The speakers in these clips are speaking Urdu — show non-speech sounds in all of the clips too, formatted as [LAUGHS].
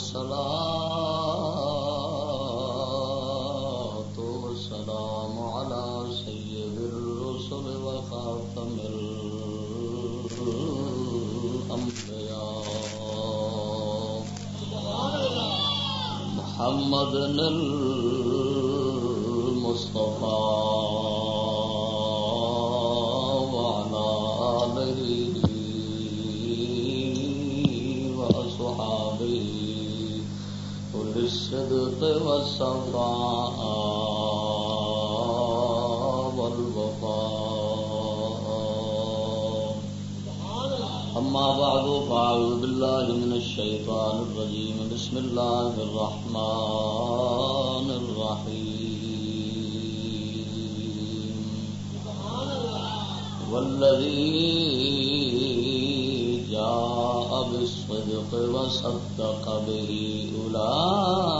والصلاة والسلام على سيد الرسل وخاتم الأنبياء. محمد المصطفى. الصدق والصفاء والوفاء. أما بعد، فأعوذ بالله من الشيطان الرجيم. بسم الله الرحمن الرحيم. والذي جاء بالصدق وصدق به أولئك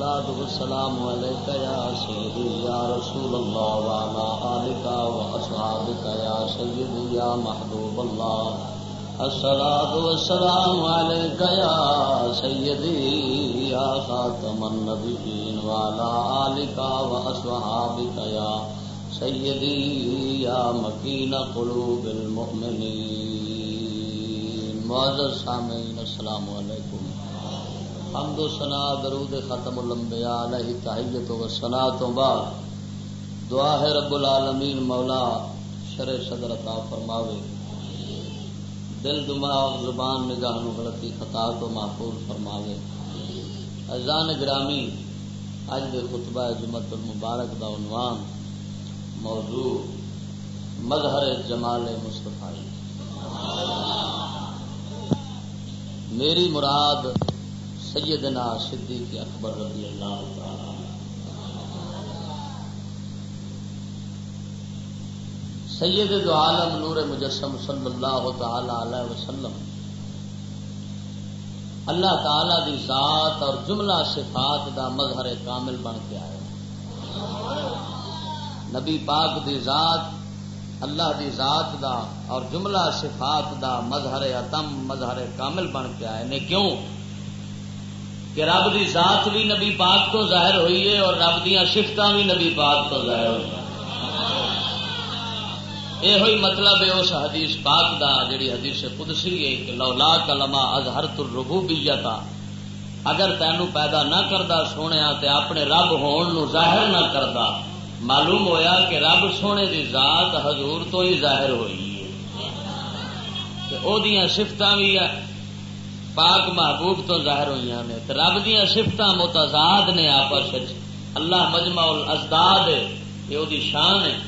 الصلاة والسلام عليك يا سيدي يا رسول الله وعلى آلك وأصحابك يا سيدي يا محبوب الله. الصلاة والسلام عليك يا سيدي يا خاتم النبيين وعلى آلك وأصحابك يا سيدي يا مكين قلوب المؤمنين. معزز سامعين السلام علیکم. حمد و سنا درود ختم الانبیاء علیہ تحیت و سنا تو بعد. دعا ہے رب العالمین مولا شر صدر عطا فرماوے. دل دماغ زبان نگاہ نو غلطی خطا تو محفوظ فرماوے. اذان گرامی اج دے خطبہ جمعت المبارک دا عنوان موضوع مظہر جمال مصطفی. میری مراد سیدنا صدیق اکبر رضی اللہ تعالی سید دو عالم نور مجسم صلی اللہ تعالی علیہ وسلم۔ اللہ تعالی دی ذات اور جملہ صفات دا مظہر کامل بن کے آئے۔ نبی پاک دی ذات، اللہ دی ذات دا اور جملہ صفات دا مظہر اتم، مظہر کامل بن کے آئے۔ نے کیوں؟ کہ رب دی ذات بھی نبی پاک تو ظاہر ہوئی ہے اور رب دیا شفت بھی نبی پاک تو ظاہر ہوئی یہ ہوئی مطلب ہے اس حدیث پاک دا جڑی حدیث قدسی ہے کہ لولا کلمہ ازہر تربوبیتا اگر تینو پیدا نہ کردا سونے تے اپنے رب ہون نو ظاہر نہ کردا، معلوم ہویا کہ رب سونے دی ذات حضور تو ہی ظاہر ہوئی ہے۔ او دیاں شفتاں بھی پاک محبوب تو ظاہر ہوئی نے رب دیا سفت متضاد نے آپس اللہ مجمع الازداد یہ وہ شان ہے۔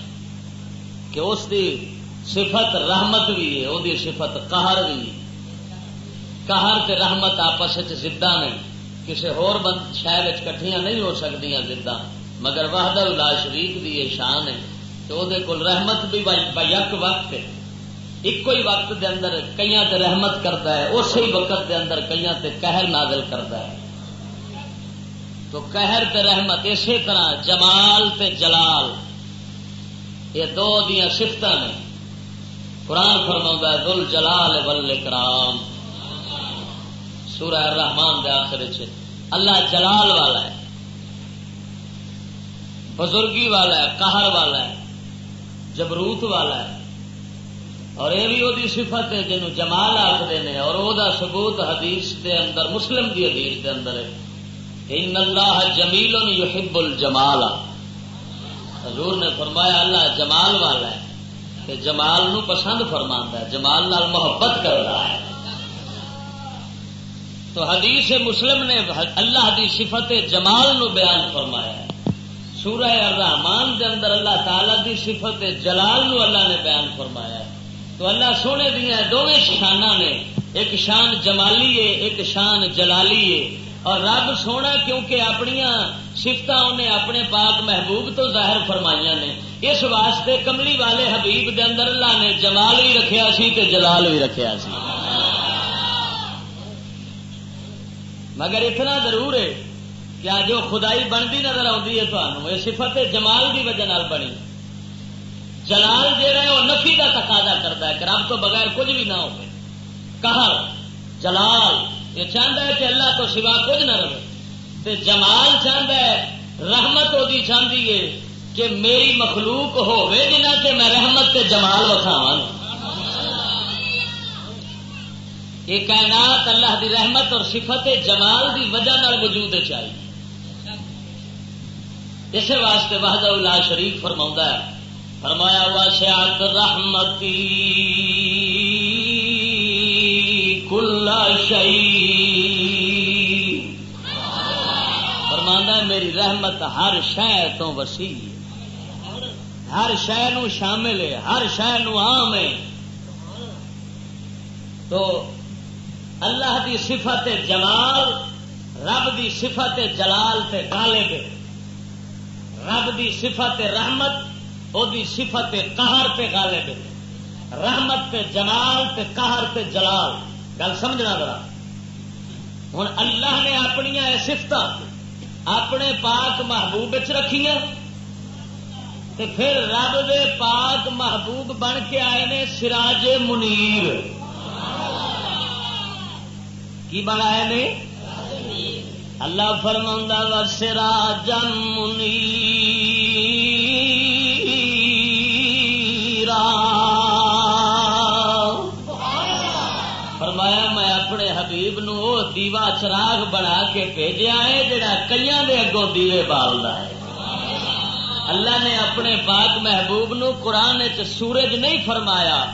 کہ اس دی صفت رحمت بھی ہے وہ صفت قہر بھی قہر تے رحمت آپس زدہ نے۔ کسی ہور بند شہر کٹھیاں نہیں ہو سکتی زدہ۔ مگر وحدہ اللہ شریف دی یہ شان ہے۔ کہ وہ کول رحمت بھی بیک وقت ہے۔ ایک ہی وقت دے اندر کئی تے رحمت کرتا ہے، اسی وقت دے اندر کئی تے قہر نازل کرتا ہے۔ تو قہر تے رحمت اسی طرح جمال تے جلال، یہ دو دیا سفت نے۔ قرآن فرما دل جلال بل کرام سورہ رحمان دے آخر اللہ جلال والا ہے، بزرگی والا ہے، قہر والا ہے، جبروت والا ہے۔ اور یہ بھی وہ صفت ہے جنہوں جمال آخر نے، اور وہ سبوت حدیث دے اندر، مسلم دی حدیث دے اندر ہے۔ ان اللہ جمیل یحب الجمال۔ حضور نے فرمایا، اللہ جمال والا ہے، کہ جمال نو پسند فرما ہے، جمال نال محبت کر رہا ہے۔ تو حدیث مسلم نے اللہ دی صفت جمال نو بیان فرمایا ہے۔ سورہ الرحمان دے اندر اللہ تعالی دی صفت جلال نو اللہ نے بیان فرمایا ہے۔ تو اللہ سونے دیا دونوں شانہ نے۔ ایک شان جمالی ہے، ایک شان جلالی ہے۔ اور رب سونا کیونکہ اپنی سفت انہیں اپنے پاک محبوب تو ظاہر فرمائی نے۔ اس واسطے کملی والے حبیب دے اندر اللہ نے جمال بھی رکھیا سی تے جلال بھی رکھیا سی۔ مگر اتنا ضرور ہے کہ جو خدائی بنتی نظر آتی ہے تمہیں یہ صفت جمال کی وجہ بنی۔ جلال جہا ہے وہ نفی کا تقاضا کرتا ہے کہ رب تو بغیر کچھ بھی نہ ہو کہر جلال، یہ چاہتا ہے کہ اللہ تو سوا کچھ نہ رہے۔ تے جمال چاہتا ہے، رحمت وہ چاہتی ہے کہ میری مخلوق ہوے جنہ کہ میں رحمت تے جمال وکھاوا یہ کائنات اللہ دی رحمت اور صفت جمال دی وجہ وجود چاہیے اسی واسطے وحدہ اللہ شریف فرما ہے فرمایا ہوا رحمتی کل شہی فرما میری رحمت ہر شہ تو وسیع ہر شہ نو شامل ہے، ہر شہ نو عام ہے۔ تو اللہ دی صفت جلال، رب دی صفت جلال تے گالے دے رب دی صفت رحمت وہ صفت قہر تے غالب رحمت تے جلال تے قہر تے جلال۔ گل سمجھنا ذرا۔ ہوں اللہ نے اپنی سفت اپنے پاک محبوب رکھیا پھر رب دے پاک محبوب بن کے آئے نے سراج منیر۔ کی بنایا نے؟ اللہ فرما و سراج منیر۔ دیوا چراغ بنا کے بھیجا ہے، جڑا کئی دے اگوں دیوے بالتا ہے۔ اللہ نے اپنے پاک محبوب نو قرآن چ سورج نہیں فرمایا۔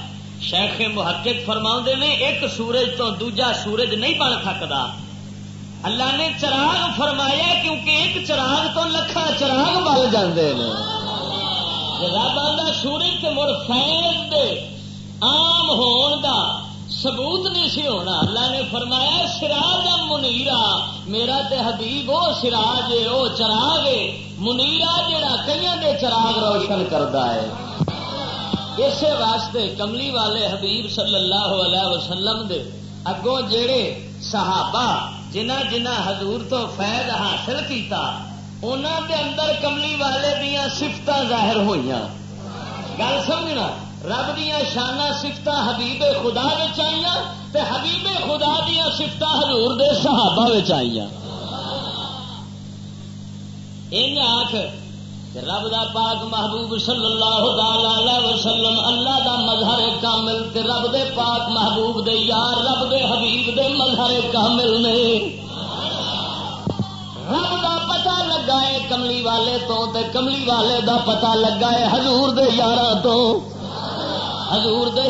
شیخ محقق فرما نے، ایک سورج تو دوجا سورج نہیں بن سکتا اللہ نے چراغ فرمایا کیونکہ ایک چراغ تو لکھا چراغ بل جاندے ہیں رب آدھا سورج کے مڑ فیض دے عام ہون دا۔ ثبوت نہیں سی ہونا۔ اللہ نے فرمایا، سراج منیرا، میرا تے حبیب وہ سراج ہے، وہ چراغ ہے۔ منیرا جڑا کئی دے چراغ روشن کرتا ہے۔ اسی واسطے کملی والے حبیب صلی اللہ علیہ وسلم دے اگوں جڑے صحابہ، جنہ جنہ حضور تو فیض حاصل کیتا انہوں دے اندر کملی والے دیا سفت ظاہر ہوئی گل سمجھنا؟ رب دیا شانہ سفت حبیب خدا آئی تے حبیب خدا دیا سفت حضور دے صحابہ آئی ان آخ رب دا پاک محبوب صلی اللہ علیہ وسلم اللہ دا مظہر کامل تے رب دے پاک محبوب دے یار رب دے حبیب دے مظہر کامل نے۔ رب دا پتا لگا ہے کملی والے تو تے کملی والے دا پتا لگا ہے حضور دے یار تو۔ حضور دے۔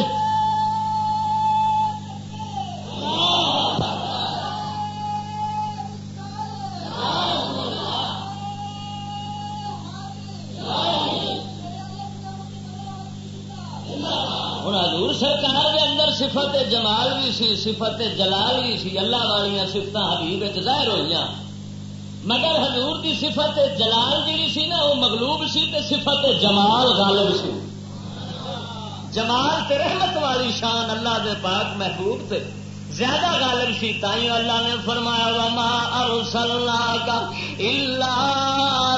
حضور سرکار اندر صفت جمال بھی سی، صفت جلال بھی سی، اللہ والی سفت حبیب ظاہر ہوئی مگر حضور دی صفت جلال جی سی نا وہ مغلوب سی تے صفت جمال غالب سی۔ جمال تے رحمت والی شان اللہ دے پاک محبوب تے۔ زیادہ غالب سی تائیں اللہ نے فرمایا، وما ارسلنا کا الا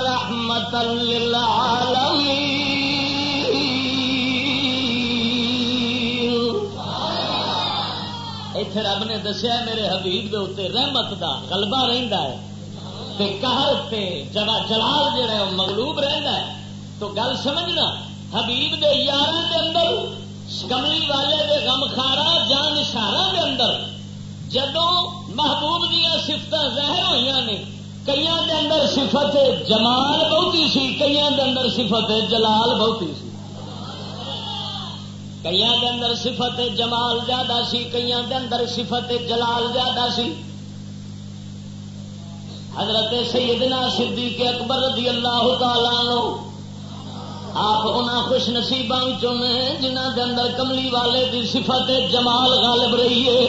رحمت للعالمین ایتھے رب نے دسیا میرے حبیب دے اتنے رحمت دا غلبہ رہندا ہے۔ تے قہر تے جڑا جلال جڑا ہے مغلوب رہندا ہے۔ تو گل سمجھنا حبیب دے یار دے اندر کملی والے دے غم خارا جان اشارہ دے اندر، جدوں محبوب دیا سفت ظاہر ہوئی نے کئی دے اندر صفت جمال بہتی سی کئی دے اندر صفت جلال بہتی سی۔ کئی اندر صفت جمال زیادہ سی کئی اندر صفت جلال زیادہ سی۔ حضرت سیدنا صدیق اکبر رضی اللہ تعالی عنہ آپ ان خوش نصیبوں جنہ کے اندر کملی والے کی صفت جمال غالب رہی ہے۔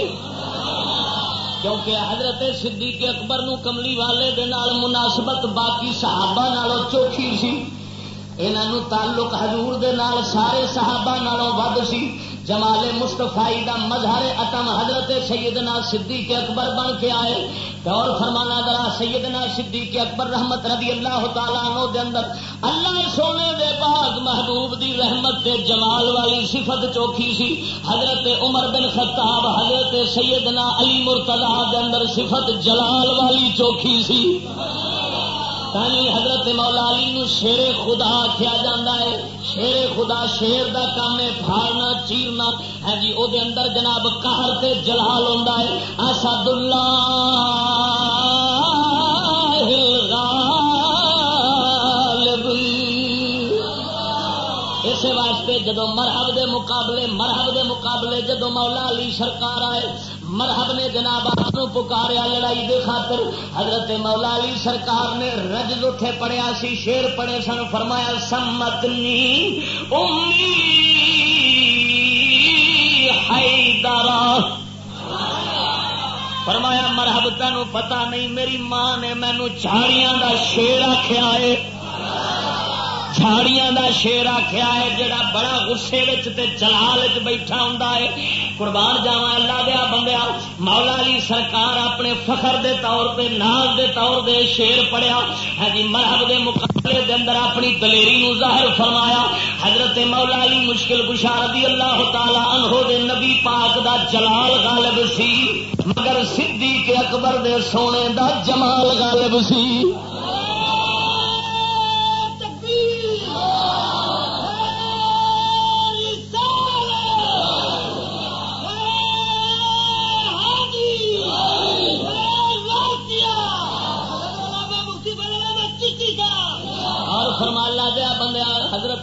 کیونکہ حضرت صدیق اکبر نو کملی والے دے نال مناسبت باقی صحابہ نالوں چوکھی سی۔ انہوں تعلق حضور دے نال سارے صحابہ نالوں ود سی۔ جمال مستفائی دا مظہر اتم حضرت سیدنا صدیق اکبر بن کے آئے اور فرمانا درا سیدنا صدیق اکبر رحمت رضی اللہ تعالیٰ عنہ دے اندر اللہ سونے دے باغ محبوب دی رحمت دے جمال والی صفت چوکھی سی۔ حضرت عمر بن خطاب، حضرت سیدنا علی مرتضی دے اندر صفت جلال والی چوکھی سی۔ تھی حضرت مولا علی نو شیر خدا آخیا جا ہے۔ شیر خدا شیر دا کام ہے، پھاڑنا، چیرنا۔ ہے جی وہ اندر جناب کہر تے جلال ہوتا ہے۔ اسد اللہ واسطے جدو مرحب دے مقابلے، مرحب دے مقابلے جدو مولا علی سرکار آئے مرحب نے جناب آپ پکاریا لڑائی دے خاطر۔ حضرت مولا علی سرکار نے رجز اٹھے پڑیا سی، شیر پڑے سن، فرمایا، سمت نی امی فرمایا، مرحب تین پتا نہیں، میری ماں نے مینو چاڑیاں کا شیر آخیا ہے۔ جھاڑیاں دا شیر آخیا ہے، جڑا بڑا غصے جلال چ بیٹھا ہوں قربان جاوا اللہ دیا بندیا مولا علی سرکار اپنے فخر دے طور پہ ناز دے طور دے شیر پڑیا ہاں جی، مرحب دے مقابلے دے اندر اپنی دلیری نو ظاہر فرمایا۔ حضرت مولا علی مشکل رضی اللہ تعالی عنہ دے نبی پاک دا جلال غالب سی۔ مگر صدیق اکبر دے سونے دا جمال غالب سی۔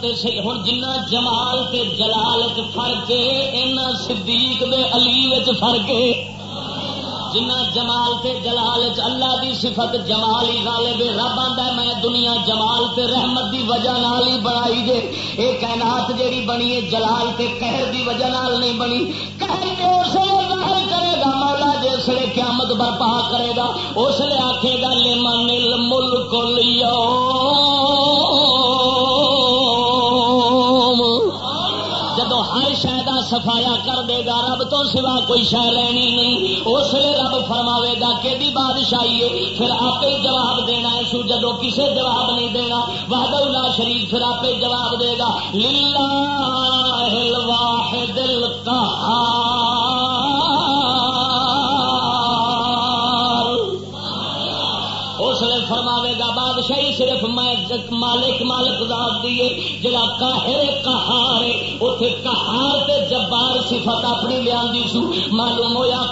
حضرت ہوں جنا جمال تے جلال فرق ان صدیق دے علی فرق جنا جمال تے جلال اللہ دی صفت جمال ہی غالب رب آتا میں دنیا جمال تے رحمت دی وجہ نال ہی بنائی گے یہ کائنات جیڑی بنی ہے، جلال تے قہر دی وجہ نال نہیں بنی۔ قہر کے اس ظاہر کرے گا، مولا جس لیے قیامت برپا کرے گا۔ اس لیے آخے گا، لمن الملک لیو سفایا کر دے گا، رب تو سوا کوئی شہ لینی نہیں۔ اس لیے رب فرماوے گا کہ بادشاہی ہے، پھر آپ جواب دینا ہے۔ سو جدو کسے جواب نہیں دینا وحد اللہ شریف پھر آپ جواب دے گا۔ للہ الواحد القہار۔ میں مالک مالک ذات دیے جڑا کاہر کہار اتے کہار تے جبار صفت اپنی لیا سو۔ معلوم ہوا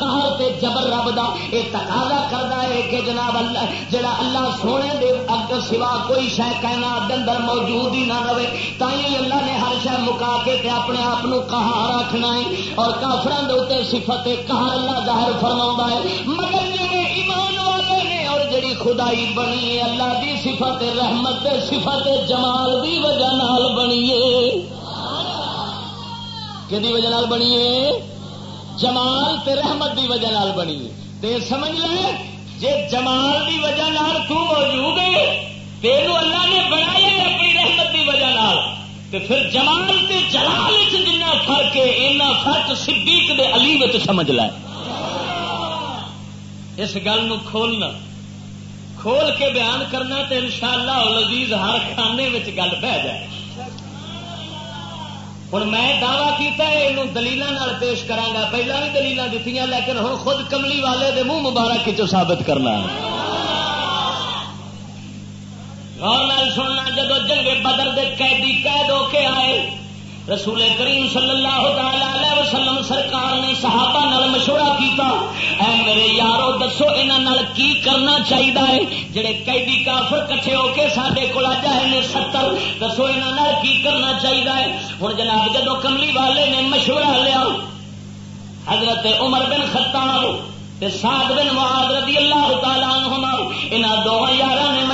کہار تے جبر رب دا۔ یہ تقاضا کرتا ہے کہ جناب اللہ، جڑا اللہ سونے دے اگ سوا کوئی شہ کہنا اندر موجود ہی نہ رہے تھی اللہ نے ہر شہ مکا کے تے اپنے آپ کہار رکھنا ہے۔ اور کافران دے اتنے صفت کہار اللہ ظاہر فرما ہے۔ مگر جی ایمان والے جڑی خدائی بنی ہے، اللہ دی صفت رحمت صفت جمال دی وجہ نال بنی ہے۔ کہ وجہ نال بنی ہے؟ جمال تے رحمت دی وجہ نال بنی ہے۔ تے سمجھ لے، جے جمال دی وجہ نال تو موجود ہے تینوں اللہ نے بنایا اپنی رحمت دی وجہ نال۔ تے پھر جمال تے جلال وچ جنہ فرق ہے، اینا فرق صدیق دے علی وچ سمجھ لے۔ اس گل نو کھولنا۔ کھول کے بیان کرنا تو ان شاء اللہ لذیذ ہر خانے میں گل بہ جائے۔ ہوں میں دعوی کیا یہ دلیل پیش کرا پہلے بھی دلیل دیتی لیکن ہوں خود کملی والے دے منہ مبارک چو ثابت کرنا اور سننا جب جنگے بدر دے قیدی قید ہو کے آئے رسول کریم صلی اللہ تعالی وسلم سرکار نے صحابہ نال مشورہ کیتا، اے میرے یارو دسو انہاں نال کی کرنا چاہیے جڑے قیدی کافر کٹھے ہو کے سڈے کو جائے نے ستر، دسو انہاں نال کی کرنا چاہیے ہوں جناب جدو کملی والے نے مشورہ لیا، حضرت عمر بن خطاب سات بن معاذ رضی اللہ تعالیٰ عنہما، انہاں دو یار نے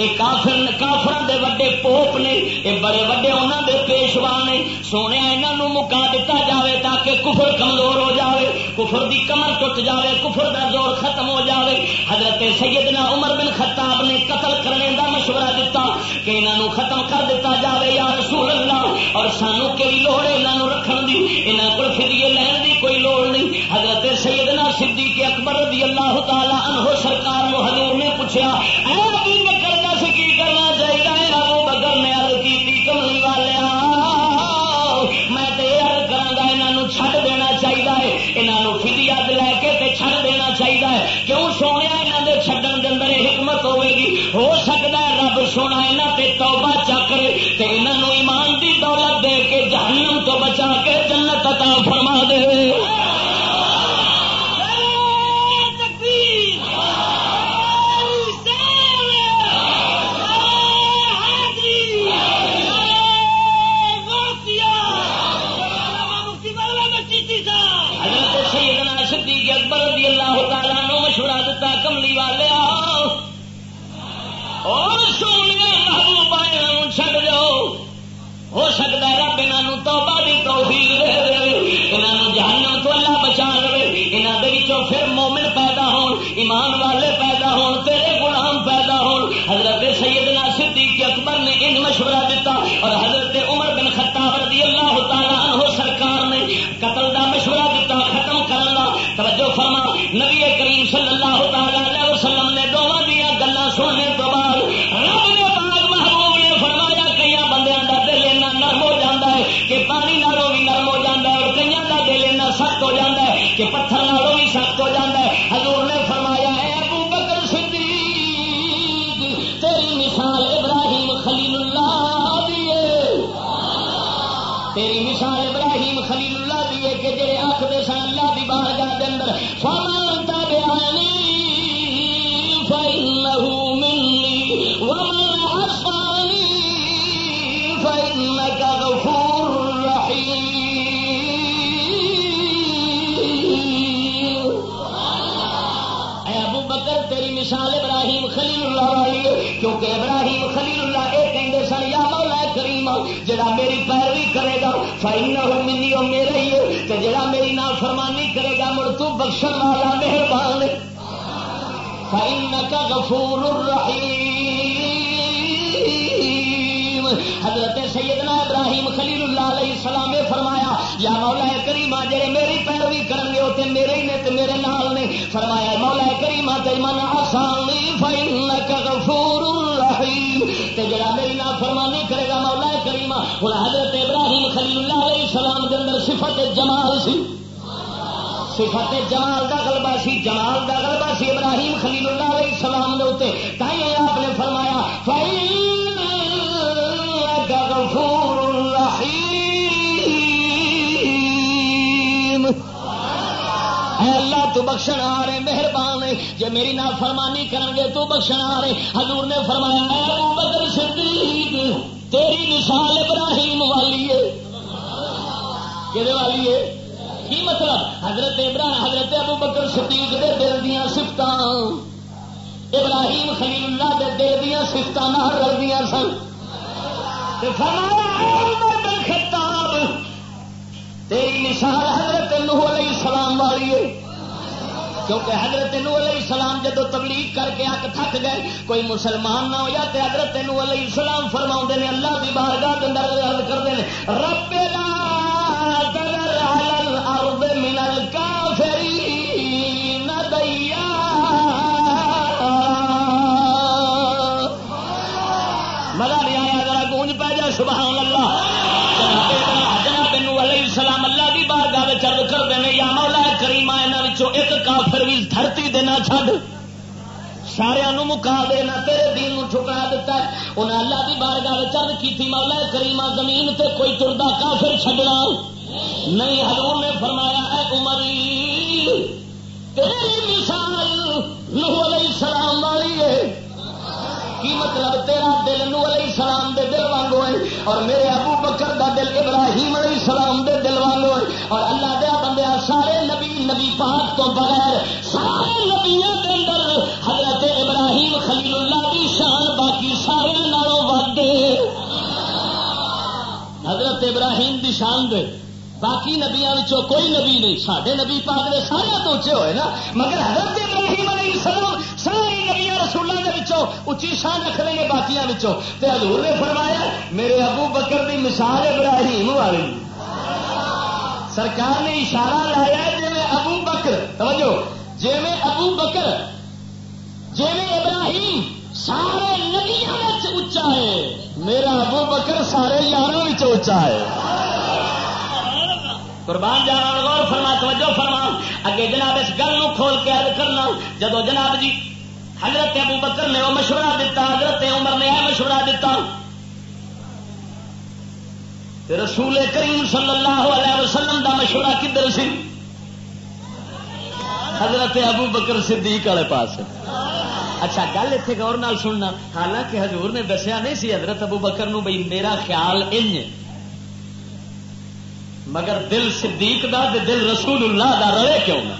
یہ کافر کافر دے وڈے پوپ نے یہ بڑے وڈے انہوں دے پیشوا نے سونے یہاں مکا دیتا جائے تاکہ کفر کمزور ہو جائے کفر دی کمر ٹوٹ جائے کفر دا زور ختم ہو جائے حضرت سیدنا عمر بن خطاب نے قتل کرنے دا مشورہ دیتا کہ انہوں ختم کر دیتا جائے یا رسول اللہ۔ اور سانو کہ لوڑ ہے یہاں رکھن دی؟ یہاں کو فریے لین دی کوئی لوڑ نہیں۔ حضرت سیدنا صدیق اکبر رضی اللہ تعالی عنہ سرکار نو حضور نے پوچھا جڑا میری پیروی کرے گا فائن ہو منی وہ میرا ہی ہے تو جڑا میری نام فرمانی کرے گا، مڑ تو بخشن والا مہربان فائن کا غفور الرحیم حضرت سیدنا ابراہیم خلیل اللہ علیہ السلام نے فرمایا، یا مولا کریمہ جڑے میری پیروی کرن گے، وہ میرے ہی نے تے میرے نال نے۔ فرمایا، مولا کریمہ تے من آسانی فإنک غفور الرحیم تے جڑا میری نا فرمانی کرے گا مولا کریما ہوں حضرت ابراہیم خلیل اللہ علیہ السلام کے اندر صفت جمال سی۔ صفت جمال دا غلبہ سی، جمال دا غلبہ سی ابراہیم خلیل اللہ علیہ السلام دے اوتے تائیں آپ نے فرمایا فائی تو بخشن آ رہے مہربان ہے جے میری نا فرمانی کرن گے تو بخشن آ رہے حضور نے فرمایا، اے ابو بکر صدیق، تیری مثال ابراہیم والی ہے۔ کہ والی ہے؟ کی مطلب؟ حضرت ابراہیم حضرت ابو بکر صدیق دے دل دیا سفت ابراہیم خلیل اللہ دے دل دیا سفت نہ رلدیاں سن۔ خطاب، تیری مثال حضرت نوح علیہ السلام والی ہے۔ کیونکہ حضرت نو علیہ السلام جدو تبلیغ کر کے اک تھک گئے، کوئی مسلمان نہ ہو یا تے حضرت نو علیہ السلام فرما نے، اللہ کی بارگاہ کے اندر عرض کرتے ہیں رب لا تذر على الارض من الكافرين ديارا مزہ نہیں آیا، ذرا گونج پہ جائے سبحان اللہ۔ جناب نو علیہ السلام اللہ کی بارگاہ میں چرد کرتے ہیں یا مولا کریمہ یہاں ایک کافر بھی دھرتی دینا چھڈ۔ سارا مکا دینا تیرے دین ٹھکرا دیتا ہے۔ انہیں اللہ کی بارگاہ چرد کی مولا کریمہ زمین تے کوئی تردا کافر چھڈنا نہیں، حضور نے فرمایا، اے عمر، تیری مثال نوح علیہ السلام والی ہے۔ کی مطلب تیرا دل نو علیہ السلام دے دل وانگو ہے؟ اور میرے ابو بکر دا دل ابراہیم علیہ السلام دے دل وانگو ہے۔ اور اللہ دیا بندیا سارے نبی نبی پاک تو بغیر سارے نبیوں کے اندر حضرت ابراہیم خلیل اللہ کی شان باقی سارے نالوں ود حضرت ابراہیم کی شان دے۔ باقی نبیا کوئی نبی نہیں۔ سارے نبی پاک نے سارے تو اچے ہوئے نا۔ مگر حضرت ابراہیم علیہ السلام اچھی شان رکھ لیں گے باقی حضور نے فرمایا، میرے ابو بکر کی مثال ابراہیم والی۔ سرکار نے اشارہ لایا جی میں ابو بکر، توجہ جی میں ابو بکر جی میں ابراہیم سارے نبیا اچا ہے۔ میرا ابو بکر سارے یاروں اچا ہے۔ قربان جانا، غور فرما، توجہ فرما۔ اگے جناب اس گل کھول کے عرض کرنا، جدو جناب جی حضرت ابو بکر نے وہ مشورہ دیتا حضرت عمر نے یہ مشورہ دیتا رسول کریم صلی اللہ علیہ وسلم دا مشورہ کدھر سی؟ حضرت ابو بکر صدیق والے پاس اچھا گل اتنے گور نال سننا۔ حالانکہ حضور نے دسیا نہیں سی، حضرت ابو بکر نو بھائی میرا خیال انج۔ مگر دل صدیق دا دل رسول اللہ دا رلے کیوں؟ نہ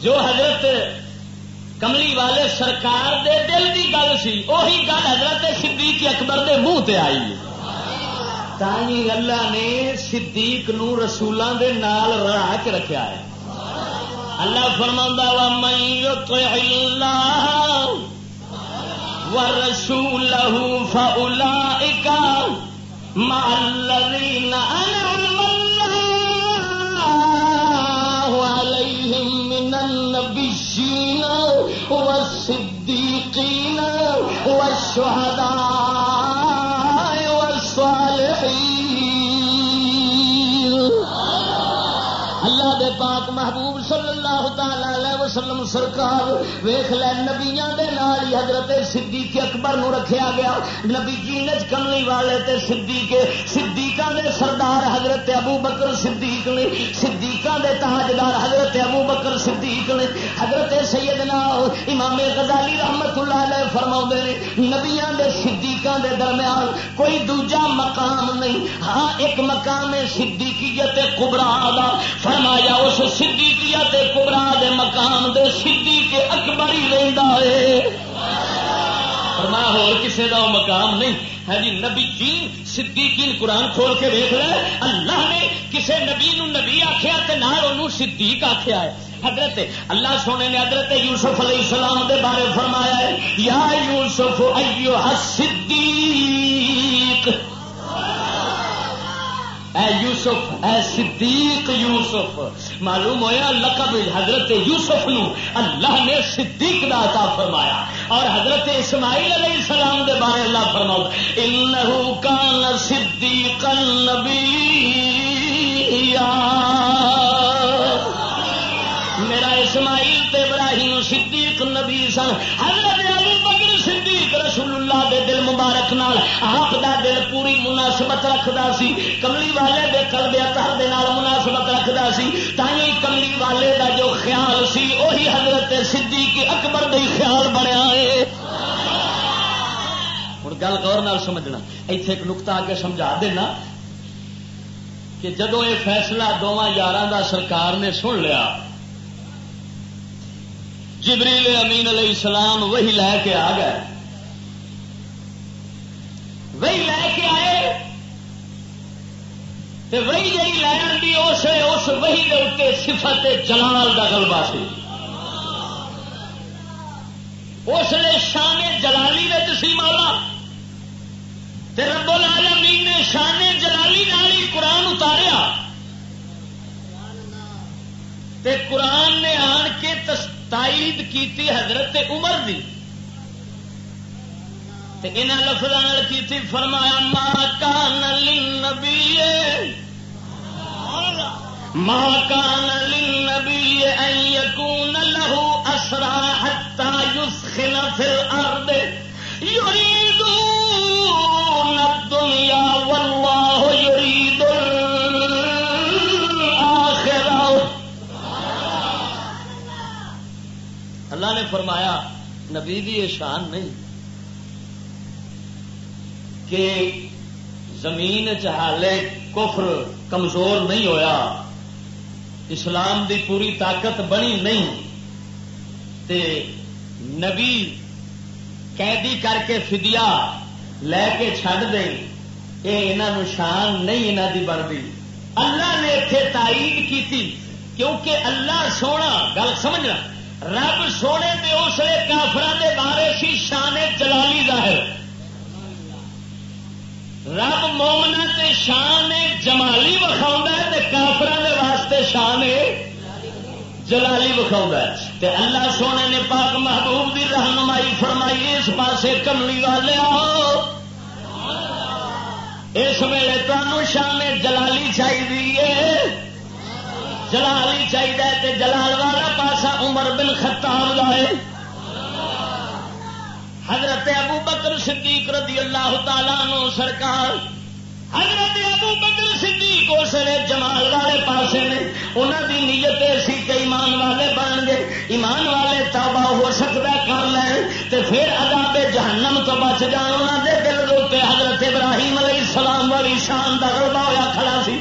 جو حضرت کملی والے سرکار دے دل دی گل سی وہی گل حضرت صدیق اکبر دے منہ تے آئی تھی اللہ نے صدیق نو رسولوں دے نال رلا کے رکھا ہے۔ اللہ فرما وا مئی رسول فلا مع الذين أنعم الله عليهم من النبيين والصديقين و صالحین پاک محبوب صلی اللہ تعالی وسلم سرکار ویخ لے نبیا ہی حضرت صدیق اکبر نو رکھیا گیا۔ نبی جینج کملی والے تے صدیق صدیقہ دے سردار حضرت ابو بکر صدیق نے صدیقہ دے تاجدار حضرت ابو بکر صدیق نے۔ حضرت سیدنا امام غزالی رحمت اللہ علیہ فرما نے نبیا دے صدیقہ دے درمیان کوئی دوجا مقام نہیں۔ ہاں ایک مقام صدیقیت کبرا دا۔ فرمایا اس صدیقیت کبرا دے مقام دے صدیق اکبر ہی رہندا ہے۔ فرمایا ہور کسے دا مقام نہیں۔ ہے جی نبی جی صدیقین قرآن کھول کے دیکھ لے۔ اللہ نے کسے نبی نو نبی آخیا تے نال انہوں صدیق آخیا ہے۔ حضرت اللہ سونے نے حضرت یوسف علیہ السلام دے بارے فرمایا ہے، یا یوسف ایو صدیق اے یوسف، اے صدیق یوسف، معلوم ہوا لقب حضرت یوسف نو اللہ نے صدیق دا عطا فرمایا اور حضرت اسماعیل علیہ السلام دے بارے اللہ فرماؤ، انہو کان صدیق النبی میرا اسماعیل تے ابراہیم صدیق نبی سن، حضرت دل نال آپ دا دل پوری مناسبت رکھدا سی، کملی والے دے قلب اطہر دے نال مناسبت رکھدا سی، تائیں کملی والے دا جو خیال سی وہی حضرت صدیق اکبر دے خیال بنیا ہے۔ ہوں گل غور نال سمجھنا، ایتھے ایک نقطہ آ کے سمجھا دینا کہ جدو یہ فیصلہ دونوں یار دا سرکار نے سن لیا، جبریل امین علیہ السلام وہی لے کے آ گئے۔ وہی لے کے آئے وہی جی لین کی اس اس وہی کے اتنے سفت جلال کا گلبا سی۔ اس نے شان جلالی رچ سی مالا رب العالمین نے شان جلالی نالی قرآن اتاریا۔ تے قرآن نے آن کے تائید کی حضرت عمر دی۔ تے انہاں لفظاں کی فرمایا، ما کان للنبی ما کان للنبی ان یکون له اسرا حتى يسخن في الارض يريدون الدنيا والله يريد اللہ نے فرمایا، نبی بھی یہ شان نہیں۔ کہ زمین چہالے کفر کمزور نہیں ہویا۔ اسلام دی پوری طاقت بنی نہیں۔ تے نبی قیدی کر کے فدیا لے کے چڈ دیں یہ انہوں شان نہیں انہوں کی بنتی۔ اللہ نے اتنے تائید کی کیونکہ اللہ سونا، گل سمجھنا رب سونے دے اس لیے کافر دے بارے سی شان جلالی ظاہر۔ رب مومنا تے شان جمالی وکھاؤں کافر دے واسطے شان جلالی وکھاؤں اللہ سونے نے پاک محبوب دی رہنمائی فرمائی، اس پاسے کملی والے آؤ۔ اس ویلے تمہوں شان جلالی چاہیے جلالی چاہیے جلال والا پاسا عمر بن خطاب کا ہے۔ حضرت ابو بکر صدیق رضی اللہ تعالیٰ نو سرکار، حضرت ابو بکر صدیق اس نے جمال والے پاسے نے انہوں کی نیت ایسی کہ ایمان والے بن گئے، ایمان والے توبہ ہو سکتا کر لین تے پھر عذاب جہنم تو بچ جان انہوں دے دل روتے حضرت ابراہیم علیہ السلام والی شان دا غلبہ ہوا کھڑا سی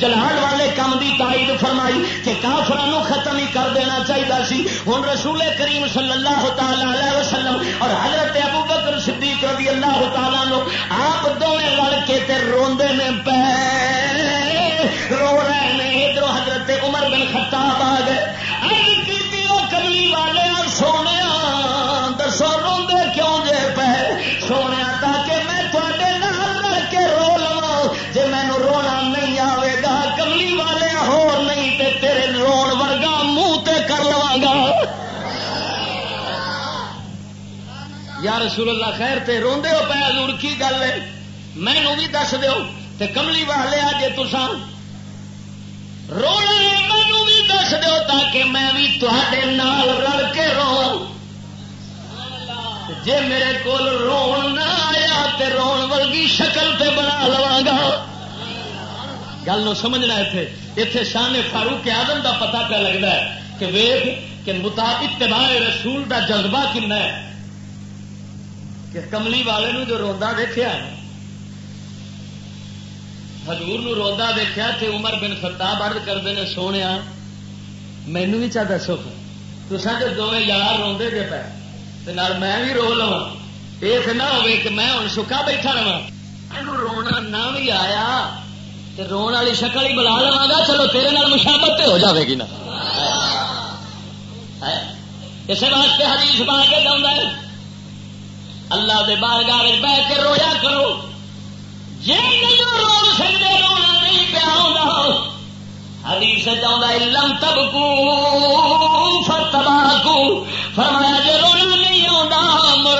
جلال والے کم دی تائید فرمائی کہ کافران ختم ہی کر دینا چاہیے سی۔ ہوں رسول کریم صلی اللہ تعالی علیہ وسلم اور حضرت ابو بکر صدیق رضی اللہ تعالیٰ نو آپ دونوں لڑ کے تے روندے نے پہ رو رہے ہیں ادھر حضرت عمر بن خطاب آ گئے۔ کملی والے یا رسول اللہ خیر تے روندے ہو پہ حضور کی گل ہے؟ مینو بھی دس دیو تے کملی والے آ جے تسا رونا مینو بھی دس دیو تاکہ میں بھی تے نال رل کے رو جے میرے کول رون نہ آیا تے رون ورگی شکل تے بنا لوا گا۔ گل نو سمجھنا اتنے اتنے شان فاروق آدم دا پتا پہ لگتا ہے کہ ویخ کہ مطابق اتباع رسول دا جذبہ کن ہے۔ کہ کملی والے نو جو روندا دیکھا ہزور روندا دیکھا تے عمر بن خطاب ارد کرتے ہیں سونے مینو بھی چاہ دسو تو۔ جو دونوں یار روندے جے پہ میں بھی رو لوا یہ نہ ہو کہ میں ہوں سکا بیٹھا رہا رونا نہ بھی آیا تے رون والی شکل ہی بلا لوا گا چلو تیرے نال مشابت ہو جاوے گی نا۔ اسے واسطے حدیث پا کے جاؤں ہے۔ اللہ دے بارگاہ بہ کے رویا کرو۔ جی نہیں رو سکتے رونا نہیں پیا حدیث چاہتا لم تب کو فتبا کو فرمایا جی رونا نہیں آتا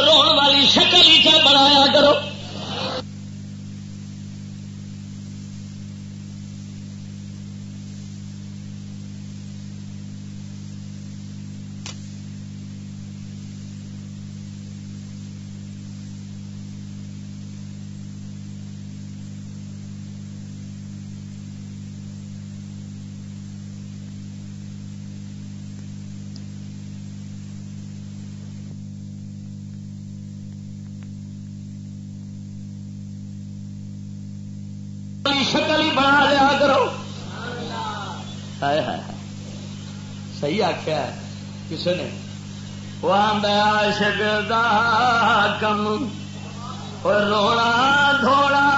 رون والی شکل ہی بنایا کرو۔ بھی بنا لیا کرو۔ صحیح آخیا کسی نے؟ وہ آدھا کم۔ رونا دھوڑا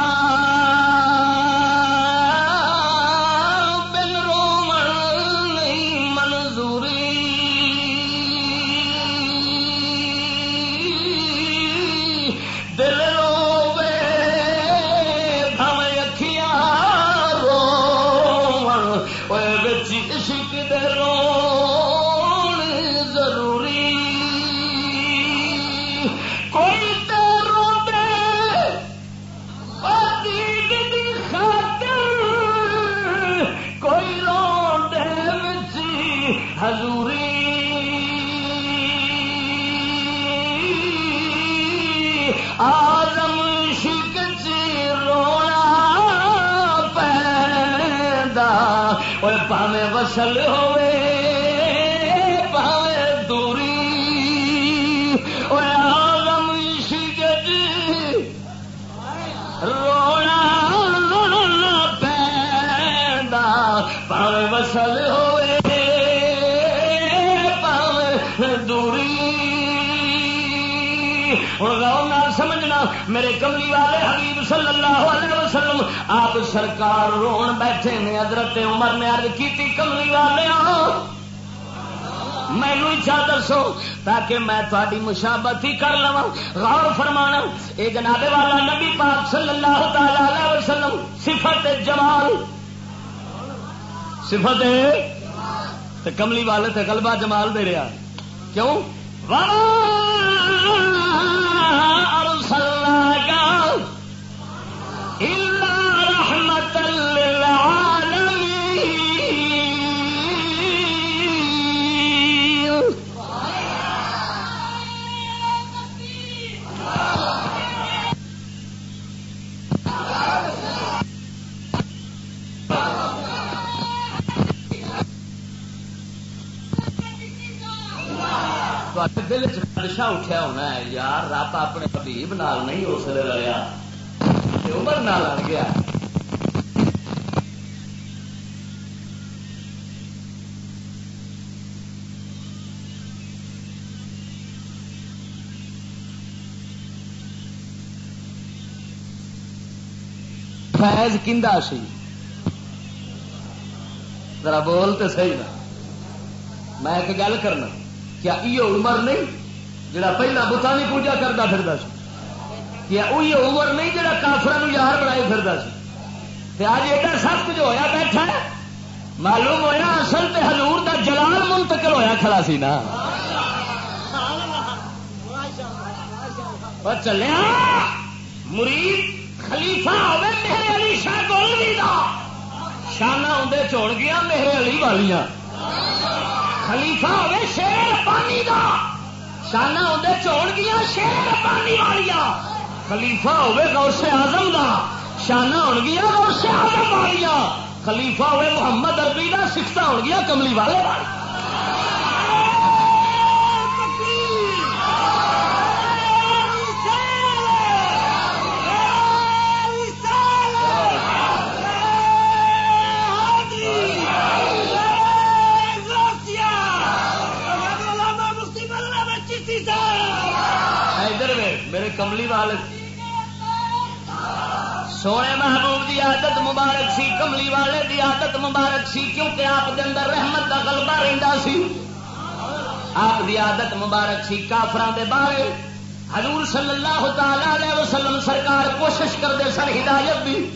وصل ہوئے پاوے دوری عالم شکت رونا پیندا پاوے میرے کملی والے حبیب صلی اللہ علیہ وسلم، آپ سرکار رون بیٹھے نے، حضرت عمر نے ارد کی کملی والے مینو اچھا دسو، تاکہ میں تاری مشابت ہی کر لوا غور فرمانا یہ جناب والا نبی پاک صلی اللہ تعالی وسلم، صفت جمال۔ صفت؟ کملی والے تے قلبہ جمال دے رہا۔ کیوں؟ رحمت دل چرشا اٹھا ہونا ہے، یار، رب اپنے حبیب نال نہیں اس لیے لڑیا عمر نہ لڑ گیا۔ فیض کھا سی؟ ذرا بول تو صحیح نا۔ میں ایک گل کرنا، کیا یہ عمر نہیں؟ جڑا پہلا بتا نہیں پوجا کرتا پھر کیا وہی عمر نہیں جڑا کافر یار بنائی پھر آج ایڈا سخت جو ہویا بیٹھا ہے، معلوم ہوا اصل تے حضور دا جلال منتقل ہویا کھڑا سی نا۔ چلیا، مرید خلیفہ ہوے میرے علی شاہ گولوی دا۔ شانہ اندر چوڑ گیا میرے علی والیاں۔ خلیفہ ہوے شیر پانی دا۔ شانہ اندر چوڑ گیا شیر پانی والیا خلیفہ ہوئے غوث اعظم دا۔ شانہ ہو گیا، غوث اعظم والیا خلیفہ ہوئے محمد اربی دا سکھتا ہو گیا، کملی والے والی کملی والے سونے محبوب دی عادت مبارک سی، کملی والے دی عادت مبارک سی، کیونکہ آپ دے اندر رحمت کا غلبہ رہتا سی۔ آپ دی عادت مبارک سی کافران دے بارے۔ حضور صلی اللہ تعالی علیہ وسلم سرکار کوشش کرتے سر ہدایت بھی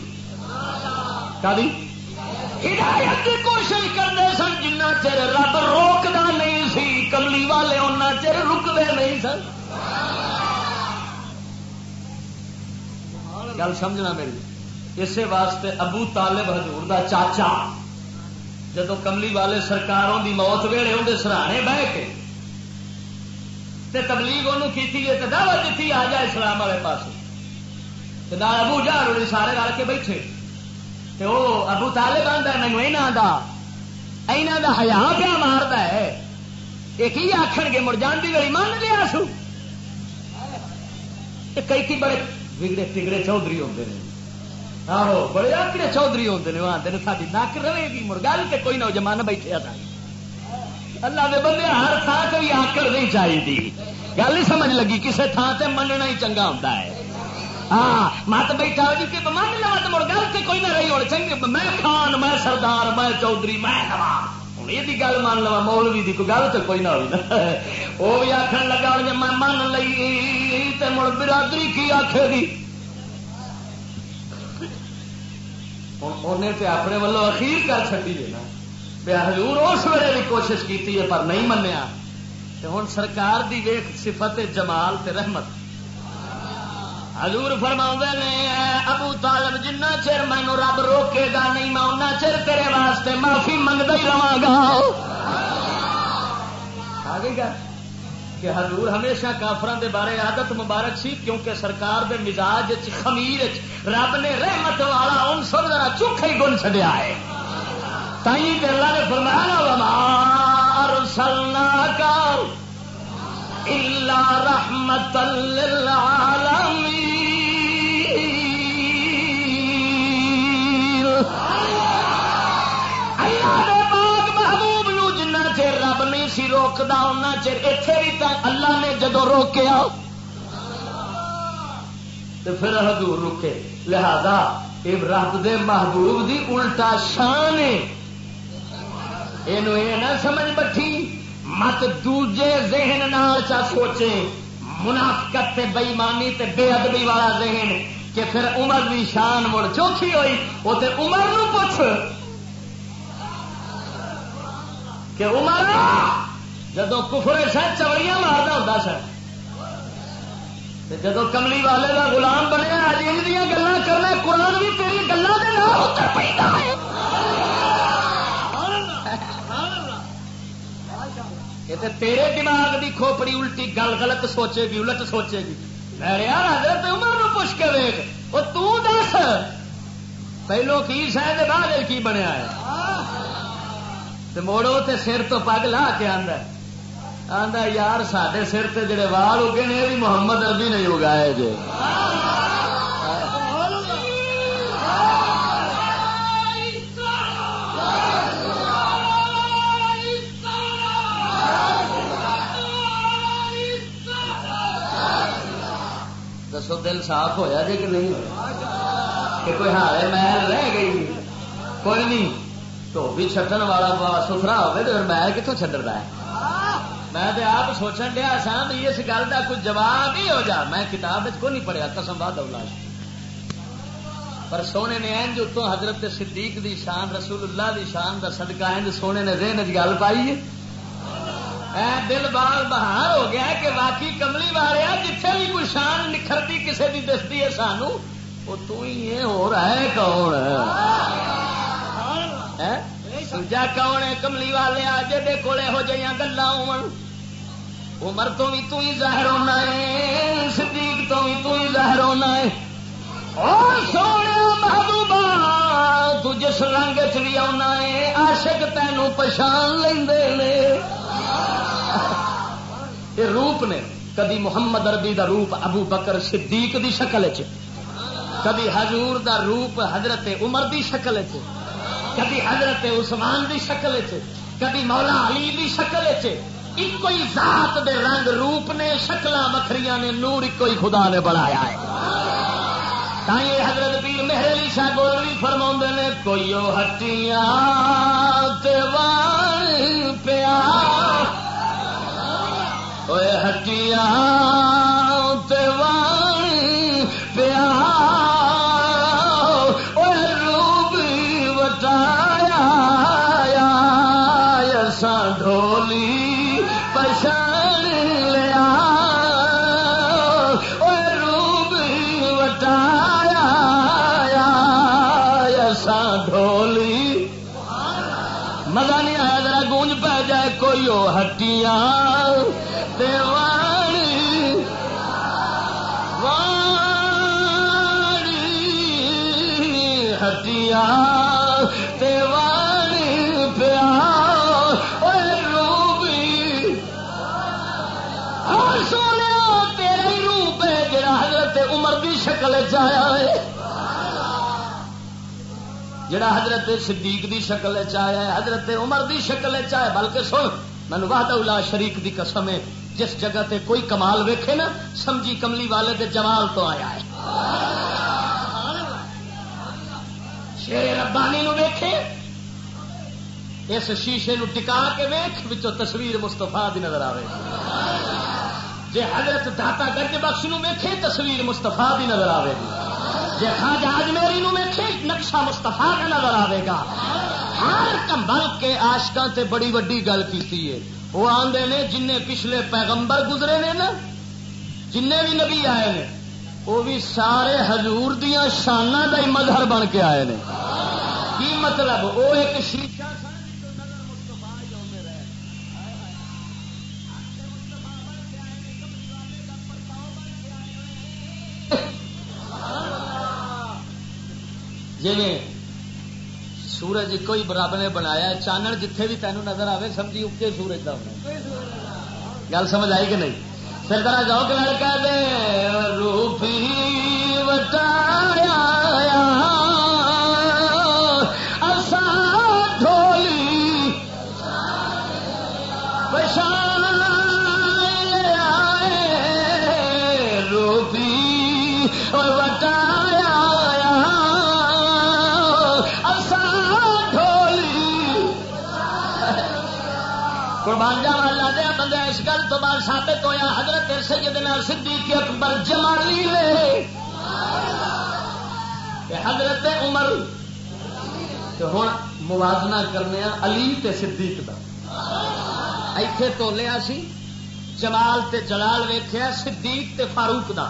ہدایت کی کوشش کرتے سن، جنہ چر رب روکتا نہیں سی، کملی والے ان چر رکتے نہیں سن۔ گل سمجھنا میری۔ اسی واسطے ابو طالب حضور دا چاچا۔ جدو کملی والے سرکاروں دی موت ویڑے اندر سرانے بہ کے تے تبلیغ انہوں کی دعوت دیتی آ جائے اسلام والے پاس ابو جہاں سارے رل کے بیٹھے۔ تے وہ ابو طالب آتا مینو یہاں دا اینا دا ہیا پیا مارتا ہے۔ یہ کی آخر گے، مڑ جان کی گلی مان لیا سو۔ کئی کی بڑے بگڑے تگڑے چودھری ہوتے ہیں آہو بڑے آکڑے چودھری ہوتے ہیں آتے ہیں ساری نک رہے گی مرگل کے کوئی نوجوان بیٹھے تھا اللہ دے بندے ہر تھان سے بھی آکڑ نہیں چاہیے گل نہیں سمجھ لگی کسی تھان سے مننا ہی چنگا ہوتا ہے ہاں مت بیٹھا ہو جی کہ من لوا تو مڑ گل سے کوئی نہ رہی ہو چنگے میں خان میں سردار میں چودھری میں نواب ہوں یہ گل مان لوا مولوی کی کوئی گل تو کوئی نہ ہوئی وہ بھی آخر لگا جی میں من لی تو مڑ برادری کی آخے گی انہیں تے اپنے ولو اخیر کر چڑی ہے نا پہ حضور اس ویلے بھی کوشش کی ہے پر نہیں منیا ہوں سرکار دی ویخ صفت جمال تے رحمت حضور فرما نے ابو طالب، جنہ چر مینو رب روکے گا نہیں، میں ان چر تیرے واسطے معافی منگتا ہی رہا گا کہ حضور ہمیشہ کافران دے بارے عادت مبارک سی، کیونکہ سرکار دے مزاج خمیر رب نے رحمت والا ان سب ذرا چوکھا ہی گن چڈیا ہے۔ تھی اللہ نے فرمایا سلنا کا اللہ رحمت للعالمین روکتا ہونا چر اتے بھی اللہ نے جدو روکیا تو پھر حضور رکے لہذا یہ رب دے محبوب دی الٹا شان ہے۔ یہ نہ سمجھ بٹھی۔ مت دوجے ذہن نال چا سوچے۔ منافقت تے بےمانی تے بے ادبی والا ذہن کہ پھر عمر دی شان مڑ چوکھی ہوئی۔ وہ تے عمر نو پوچھ کہ عمر! جدو کفر سر چوڑیاں مارتا ہوتا سر جدو کملی والے کا گلام بنیا اج ان گلا کرنا قرآن بھی تیری گلوں کے نام یہ تو تیرے دماغ کی کھوپڑی الٹی گل غلط سوچے گی الٹ سوچے گی۔ میں یار حضرت عمر نو پوچھ کے ویک وہ تس پہلو کی شاید بعد کی بنیا ہے۔ موڑو تے سر تو پگ لا کے آدھا آدھا یار سڈے سر تے جڑے وال اگے نے، یہ بھی محمد اربی نہیں اگائے جی دسو دل صاف ہویا جی کہ نہیں کہ کوئی ہارے محل رہ گئی کوئی نہیں تو بھی چھٹن والا ستھرا ہوگا تو محل کتوں چڈر ہے میں آپ سوچن دیا سا بھی اس گل کا کوئی جواب ہی ہو جا۔ میں کتاب کو نہیں پڑھیا؟ قسم باد پر سونے نے اینج اتوں حضرت صدیق دی شان رسول اللہ دی شان دا صدقہ اینج سونے نے ذہن گل پائی ہے۔ دل بال بہار ہو گیا کہ واقعی کملی والے جتھے بھی کوئی شان نکھرتی کسی کی دستی ہے سانو وہ تو ہی ہے ہو رہا ہے؟ کون سوجا کون ہے کملی والے؟ جی کول یہو جہاں گلا عمر تو بھی تو ہی ظاہر ہونا ہے، صدیق تو بھی تو ہی ظاہر ہونا ہے۔ اور سونے محبوبہ، تو جس رنگ چ بھی آنا ہے آشک تینوں پچھان لے یہ روپ نے کدی محمد اربی دا روپ ابو بکر صدیق دی شکل چ، کبھی حضور دا روپ حضرت عمر دی شکل چ، کبھی حضرت عثمان دی شکل چ، کبھی مولا علی دی شکل چ۔ ایک کوئی ذات دے رنگ روپ نے شکل وکری نے، نور ایک ہی خدا نے بنایا ہے۔ تھی حضرت پیر مہر علی شاہ گولوی فرما نے کوئی ہٹیاں پیا۔ ہٹیاں جڑا حضرت عمر کی شکل چیا ہے۔ جڑا حضرت صدیق دی شکل چیا ہے، حضرت عمر دی شکل چاہے بلکہ سن مینو واہد الا شریک دی قسم ہے، جس جگہ تے کوئی کمال ویکھے نا، سمجھی کملی والے دے جمال تو آیا ہے۔ شیر ربانی نو ویکھے۔ اس شیشے نو ٹکا کے ویخ بچوں تصویر مستفا دی نظر آئے جے حضرت داتا گرج بخش نو ویکھے، تصویر مستفا دی نظر آئے گی۔ جی خاجہ اجمیری نو ویکھے، نقشہ مستفا کا نظر آئے گا۔ ہر کمبل کے آشکا تے بڑی وڈی گل کی ہے وہ آدھے نے جن پچھلے پیغمبر گزرے نے نا جن بھی نبی آئے نے وہ بھی سارے حضور دیا شانہ کا ہی مظہر بن کے آئے نے کی مطلب وہ ایک شیشہ جی سورج ایک ہی رب نے بنایا چانن جتھے بھی تینوں نظر آئے سمجھی اکے سورج کا ہونا۔ گل سمجھ آئی کہ نہیں؟ پھر ترا جاؤ کہ لڑکا دے روپی وٹایا قربان جاوا اللہ دیا بندے، اس گل تو بعد ثابت ہویا حضرت سیدنا صدیق اکبر جمالی لے۔ حضرت عمر۔ ہوں موازنہ کرنے علی تے صدیق دا۔ ایتھے تولیا سی، جمال تے جلال ویخیا صدیق تے فاروق دا۔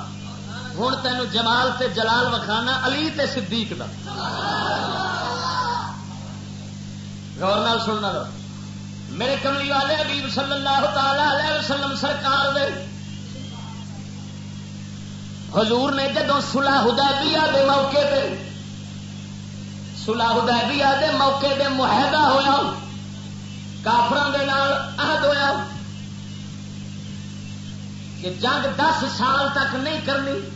ہوں تین جمال تے جلال وکھانا، علی تے صدیق دا۔ غور نال سننا لو میرے کملی والے حبیب صلی اللہ تعالی علیہ وسلم سرکار دے۔ حضور نے جدو سلا حدیبیہ دے موقع پہ سلا حدیبیہ دے موقع دے معاہدہ ہویا کافران دے نال عہد ہویا کہ جنگ دس سال تک نہیں کرنی۔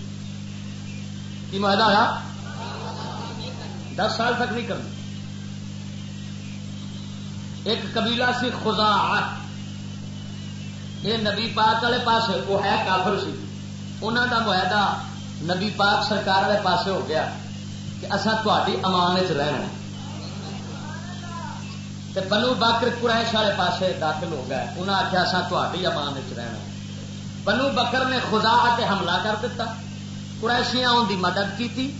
کی معاہدہ ہوا دس سال تک نہیں کرنی۔ ایک قبیلہ سی خزا یہ نبی پاک والے پاس وہ ہے کافر سی۔ انہوں کا معاہدہ نبی پاک سرکار والے پاس ہو گیا کہ اصا تاری امان چ رہنا۔ بنو باکر قریش والے پاس داخل ہو گئے۔ انہیں آخیا اصا تاری امان چ رہنا۔ بنو بکر نے خدا کے حملہ کر دیتا قریشیاں ان کی مدد کی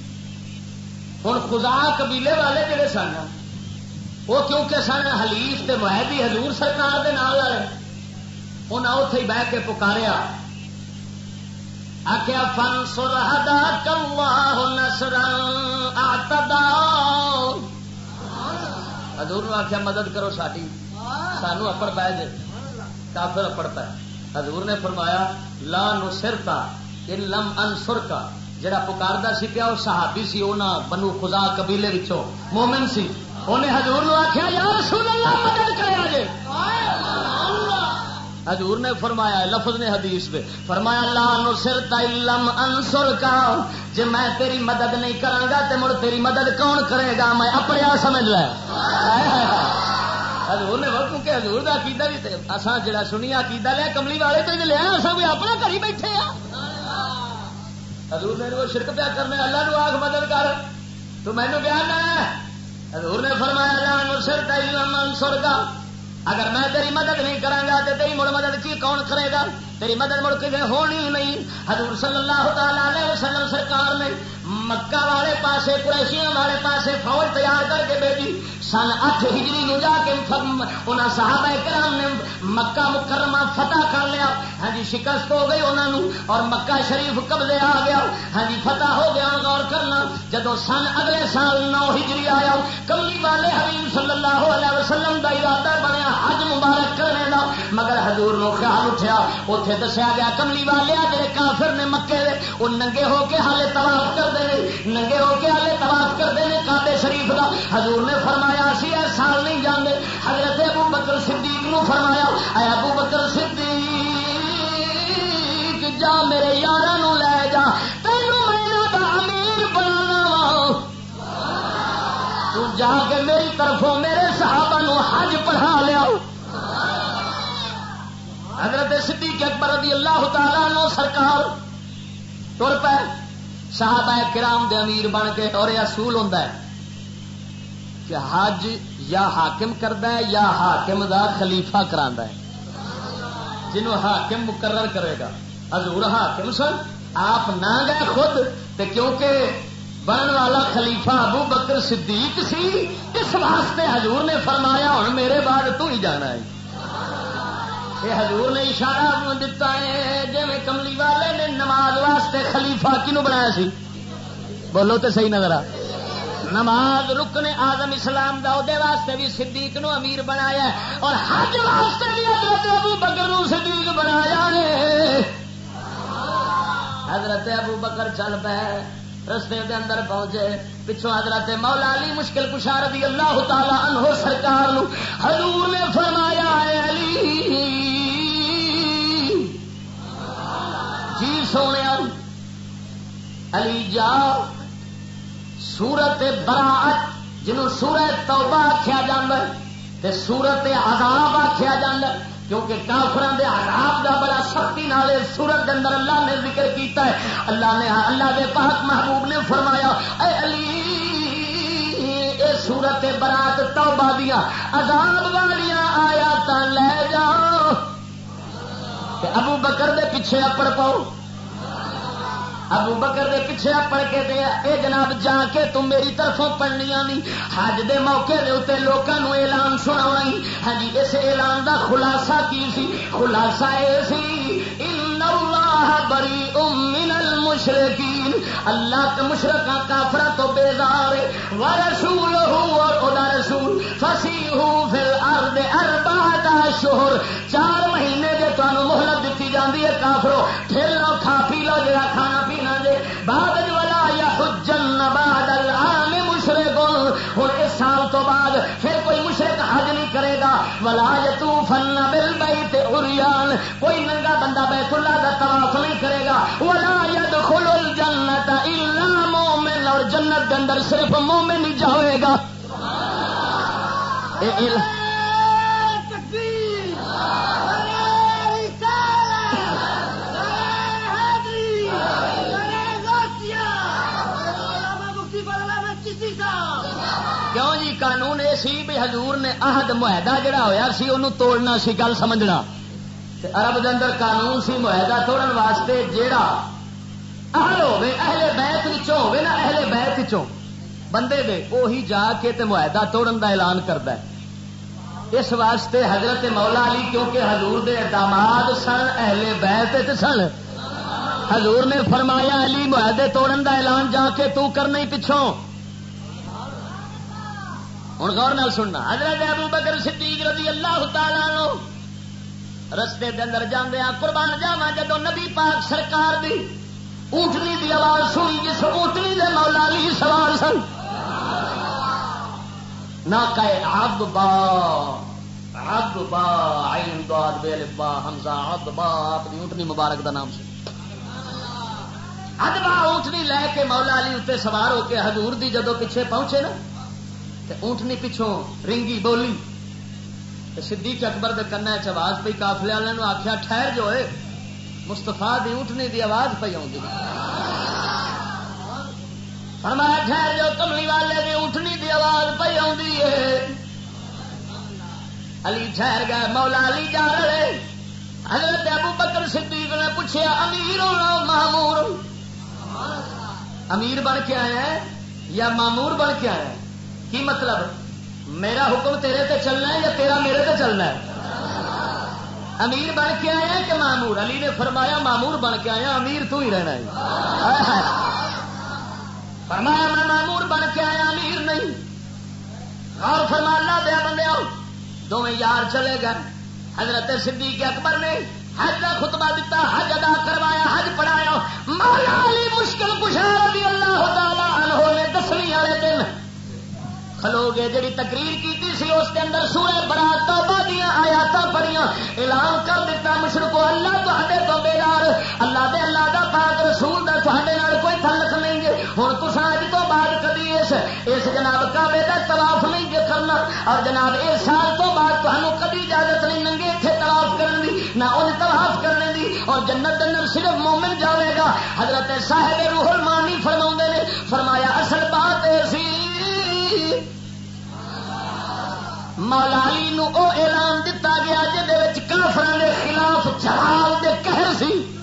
ہوں خدا قبیلے والے جڑے سن وہ کیونکہ سن حلیف تے معاہدی حضور سرکار دے نال والے انہیں اتے ہی بہ کے پکاریا۔ آخیا فن سر سرحدا کلا نسر آتدا حضور آخیا مدد کرو ساری سانو اپڑ پائے جے کافر اپڑ پائے حضور نے فرمایا، لا نسرتا ان لم انسر کا جڑا پکاردا سی پیا وہ صحابی سی انہاں بنو خدا قبیلے وچوں، مومن سی۔ انہیں حضور نو آخیا یا رسول اللہ، مدد کرے جے حضور نے فرمایا، لفظ نے حدیث پہ فرمایا اللہ نو سر تلم انسر کا۔ جی میں تیری مدد نہیں کرا گا تو مڑ تیری مدد کون کرے گا؟ میں اپنے آپ سمجھ لیا۔ حضور نے کیونکہ حضور کا عقیدہ بھی اصا جڑا سنیا عقیدہ لیا کملی والے تو لیا اصا بھی اپنا گھر ہی بیٹھے آ۔ حضور نے وہ شرک پیا کرنے، اللہ نو آخ مدد کر۔ تو مینو بیان ہے منصور کا اگر میں تیری مدد نہیں کرا گا تو تیری مڑ مدد کی کون کرے گا؟ تیری مدد مڑ کے ہونی نہیں۔ حضور صلی اللہ تعالی علیہ وسلم سرکار نے مکہ والے پاسے، قریشیاں والے پاسے فوج تیار کر کے بیٹی سن اٹھ ہجری نو جا کے انہاں صحابہ کرام نے مکہ مکرمہ فتح کر لیا۔ ہاں جی شکست ہو گئی انہوں نے اور مکہ شریف قبضے آ گیا۔ ہاں جی فتح ہو گیا۔ غور کرنا، جدو سن اگلے سال نو ہجری آیا، کملی والے حبیب صلی اللہ علیہ وسلم کا ارادہ بنیا، حج مبارک کرنے کا مگر حضور نو خیال اٹھیا اتنے دسیا گیا، کملی والے جڑے کافر نے مکے دے وہ ننگے ہو کے حالے تباہ کرتے ہیں ننگے ہو کے ہالے تباہ کرتے ہیں کابے شریف کا حضور نے فرمایا سی اے سال نہیں جانے حضرت ابو بکر صدیق نو فرمایا، اے ابو بکر صدیق، جا میرے یار لے جا۔ تینوں مہینہ کا امیر بنانا جا کے میری طرفوں میرے صحابہ نو حج پڑھا لیا۔ حضرت صدیق اکبر رضی اللہ تعالیٰ نو سرکار تر پہ صحابہ کرام دے امیر بن کے اور یہ اصول ہوں کہ حج یا حاکم کرتا ہے یا حاکم دا خلیفہ کرا ہے۔ جنہوں حاکم مقرر کرے گا۔ حضور حاکم سن، آپ نہ گئے خود تے کیونکہ بنن والا خلیفہ ابو بکر صدیق سی، اس واسطے حضور نے فرمایا ہوں میرے بعد تو ہی جانا ہے۔ یہ حضور نے اشارہ دتا ہے جی کملی والے نے نماز واسطے خلیفہ کنو بنایا سی؟ بولو تو صحیح نظر آ نماز رکن آدم اسلام دا واسطے بھی صدیق نو امیر بنایا اور حج واسطے بھی حضرت ابو بکر نو صدیق بنایا نے حضرت ابو بکر چل پے، رستے دے اندر پہنچے۔ پچھوں حضرت مولا علی مشکل کشار رضی اللہ تعالی عنہ سرکار نو حضور نے فرمایا ہے علی۔ جی سونے، علی جا سورت براعت، جنہوں سورت توبہ آخیا جا سورت عذاب آخیا جا کیونکہ کافران دے عذاب دا بڑا سختی نالے سورت اندر اللہ نے ذکر کیتا ہے۔ اللہ نے اللہ دے پاک محبوب نے فرمایا، اے علی، اے سورت برات توبہ دیا، عذاب والیاں آیات لے جاؤ۔ ابو بکر دے پیچھے اپڑ پاؤ۔ ابو بکر دے پیچھے پڑھ کے دے اے جناب، جا کے تم میری طرفوں پڑھنیا نہیں۔ حج دے موقع دے اتنے لوگوں اعلان سنا ہاں جی اس اعلان دا خلاصہ کی سی؟ خلاصہ اے سی، ان اللہ بری من المشرکین۔ اللہ کے مشرق کافر تو بیزار و رسول اور ادا رسول۔ فسی ہوں پھر ارد اربا چار مہینے دے تمہیں مہلت دیتی جاتی ہے کافرو۔ پھر لو کھا پی لو جا کھانا بعد والا یا حجن بعد العام مشرق. ہوں اس سال تو بعد پھر کوئی مشرق حج نہیں کرے گا. ولا یتو فن بل بیت اریان کوئی ننگا بندہ بیت اللہ کا طواف نہیں کرے گا. ولا يدخل الجنت الا مومن. اور جنت کے اندر صرف مومن ہی جائے گا. عہد معاہدہ جڑا ہویا سی انہوں توڑنا سی، گل سمجھنا۔ عرب دے اندر قانون سی، معاہدہ توڑن واسطے جیڑا اہل ہوے اہل بیت وچوں ہوے نا، اہل بیت وچوں۔ بندے دے وہی جا کے تے معاہدہ توڑن دا اعلان کردا ہے۔ اس واسطے حضرت مولا علی، کیونکہ حضور دے داماد سن، اہل بیت تے سن۔ حضور نے فرمایا، علی، معاہدے توڑن دا اعلان جا کے تو کرنا ہی پچھوں۔ ہوں غور نال سننا۔ حضرت ابو بکر صدیق رضی اللہ تعالی نو رستے دے اندر جاندے قربان جاواں جدو نبی پاک سرکار دی اونٹنی دی آواز سنی، جس اونٹنی دے مولا علی سوار سن۔ نہ کہے عبد با عبد با، عین داد بیل با، حمزہ عبد با اپنی اونٹنی مبارک دا نام سے ادبا اونٹنی لے کے مولا علی اتنے سوار ہو کے حضور دی جدو پیچھے پہنچے نا۔ اونٹنی پچھوں رنگی بولی صدیق اکبر دے کنا چواز پی کافلے والے آخیا ٹھہر جو ہے مستفا دی اونٹنی دی آواز پی آؤں فرمایا ٹھہر جو، کملی والے دی اونٹنی دی آواز پی آؤں علی ٹھہر گئے، مولا علی جا رہے۔ حضرت ابو بکر صدیق نے پوچھا امیر مامور؟ امیر بن کے آیا ہے یا مامور بن کے آیا ہے؟ کی مطلب؟ میرا حکم تیرے تے چلنا ہے یا تیرا میرے تے چلنا ہے؟ امیر بن کے آیا کہ مامور؟ علی نے فرمایا مامور بن کے آیا، امیر تو ہی رہنا ہے۔ فرمایا میں مامور بن کے آیا، امیر نہیں۔ اور فرما، اللہ دیا بندے دونوں یار چلے گئے۔ حضرت صدیق اکبر نے حج کا خطبہ دیتا حج ادا کروایا، حج پڑھایا۔ مالا علی مشکل کشا رضی اللہ تعالی عنہ نے دسویں والے دن کھلو گے جی تقریر کی سی، اس کے اندر سورے برات، توبہ دیا آیات پڑھیا اعلان کر دیتا مشرقو اللہ تے تو بیدار اللہ دے اللہ دا پاک رسول دا تے کوئی تعلق نہیں جی ہوں تو اج تو بعد کبھی اس اس جناب کعبے کا طواف نہیں جی کرنا۔ اور جناب اس سال تو بعد تمہیں کبھی اجازت نہیں ننگے اتنے طواف کرنے دی، نہ ان طواف کرنے دی۔ اور جنت اندر صرف مومن جاوے گا۔ حضرت صاحب روح المانی فرما نے، فرمایا، اصل بات مولا علی نو او اعلان دتا گیا کافر کے خلاف جواب دے کہر سی۔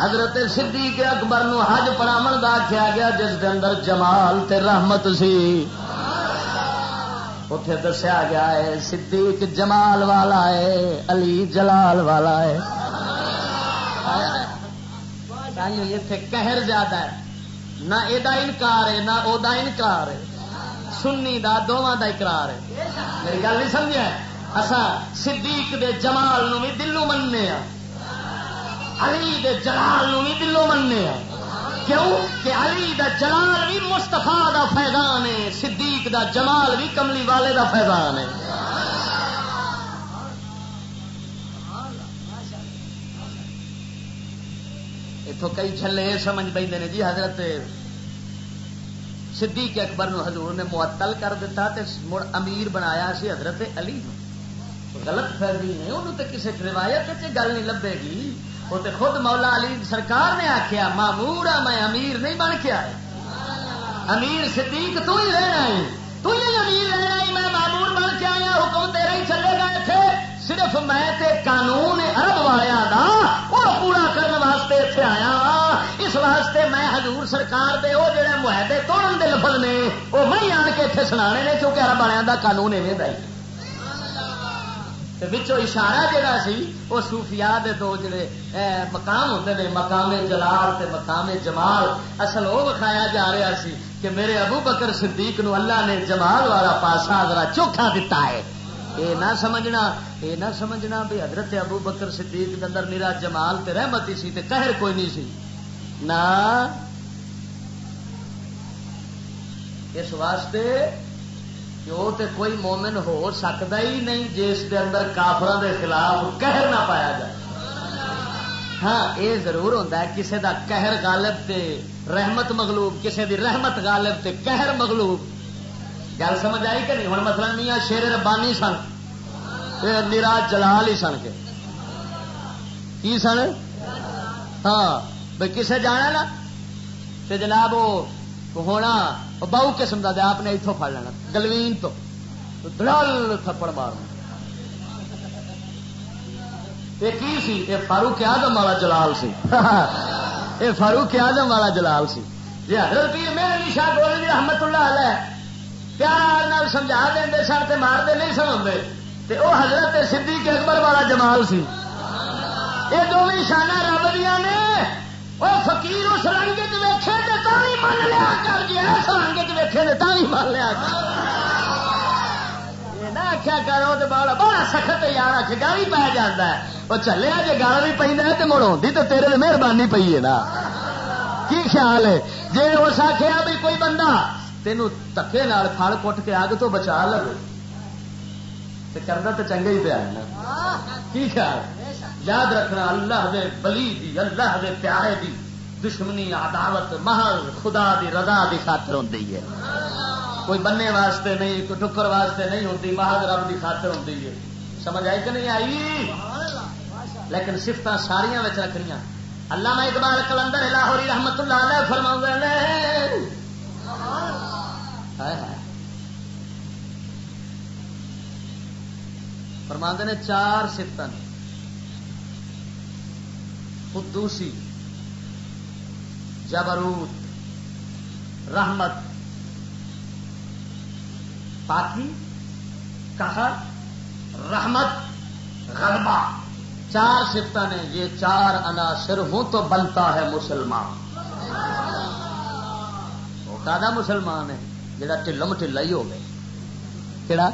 حضرت صدیق اکبر نو حج پڑھاو کا آخیا گیا جس کے اندر جمال تے رحمت سی۔ اتے دسیا گیا ہے، صدیق جمال والا ہے، علی جلال والا ہے۔ کہر زیادہ ہے۔ نہ یہ انکار ہے، نہ وہ انکار ہے۔ سنی دا دونوں دا اقرار ہے۔ میری گل نہیں سمجھا اصا صدیق دے جمال نو بھی دلو مننے ہاں علی دے جلال نو بھی دلو مننے ہاں کیوں؟ کہ علی دا جلال بھی مستفا دا فیضان ہے، صدیق دا جمال بھی کملی والے دا فیضان ہے۔ اتوں کئی چھلے سمجھ پہ جی حضرت صدیق اکبر نو حضور نے معطل کر دیتا تے مڑ امیر بنایا سی حضرت علی نو۔ غلط فہمی ہے، انہوں تے کسی روایت گل نہیں لبے گی۔ وہ تے خود مولا علی سرکار نے آخیا مامور میں امیر نہیں بن کے آئے۔ امیر صدیق تو ہی رہنا ہے۔ تو ہی امیر رہنا ہے، میں مامور بن کے آیا، حکم تیرا ہی چلے گا اتنے صرف میں تے قانون ارب والوں کا وہ پورا کرنے واسطے اتنے آیا ہاں۔ اس واسطے میں حضور سرکار دے وہ جڑے معاہدے توڑن دے لفظ نے وہ میں آن کے اتنے سنا نے، کیونکہ ارب والوں کا قانون ایویں ہی۔ اشارہ جہاں سی وہ سوفیا دو جڑے مقام ہوتے ہیں مقام جلال تے مقام جمال۔ اصل وہ وکھایا جا رہا سی کہ میرے ابو بکر صدیق نو اللہ نے جمال والا پاسا ذرا چوکھا دتا ہے۔ یہ نہ سمجھنا یہ نہ سمجھنا بھی حضرت ابو بکر صدیق کے اندر میرا جمال تے رحمتی سی تے قہر کوئی نہیں سی۔ نہ اس واسطے کہ وہ تے کوئی مومن ہو سکتا ہی نہیں جس کے اندر کافر دے خلاف قہر نہ پایا جائے۔ ہاں یہ ضرور ہوتا ہے کسی دا قہر غالب تے رحمت مغلوب کسی دی رحمت غالب تے قہر مغلوب۔ گل سمجھ آئی کہ نہیں؟ ہوں مسئلہ نہیں شیر ربانی سن نیرا جلال ہی سن کے۔ کی سن؟ ہاں۔ بھائی کسے جانا نا؟ تو جناب وہ ہونا بہو قسم کا آپ نے اتوں پڑ لینا، گلوین تو۔ دلال تھپڑ مارنا یہ کی سی؟ یہ فاروق آدم [LAUGHS] والا جلال سی۔ یہ فاروق آدم والا جلال سی۔ جی حضرت پیر میرے شاہ گول جی رحمت اللہ علیہ پیار سمجھا دیں سن تے مارتے نہیں سن وہ حضرت صدیق اکبر والا جمال سی۔ یہ دونوں شانہ رب دیا نے۔ وہ فقیر اس رنگ ویکے تو بھی من لیا کر جی اس رنگ ویکے تو بھی من لیا نہ آخیا کرو تو بڑا بڑا سخت یار کے گالی پی جاتا ہے وہ جی گال بھی پہ تو مڑ ہوتی تو تیرے مہربانی پی ہے نا کی خیال ہے جی اس آخیا بھی کوئی بندہ تینوں تکے پھڑ کٹ کے اگ تو بچا لو کرنا تو چنگا ہی پیا کی خیال یاد رکھنا، اللہ دے بلی دی، اللہ دے پیارے دی دشمنی، عداوت محل خدا دی رضا دی خاطر ہوتی ہے۔ کوئی بننے واسطے نہیں، کوئی ٹکر واسطے نہیں ہوتی محل رب دی خاطر ہوتی ہے۔ سمجھ آئی کہ نہیں آئی؟ لیکن سفت ساریا رکھنی اللہ میں اقبال کلندر لاہوری رحمت اللہ علیہ فرما فرما نے چار سفت قدوسی جبروت، رحمت، پاکی کہر رحمت غلبہ چار سفت نے، یہ چار عناصر ہوں تو بنتا ہے مسلمان۔ وہ کا مسلمان ہے؟ جڑا ٹلم ٹلا ہی ہو گئے کہڑا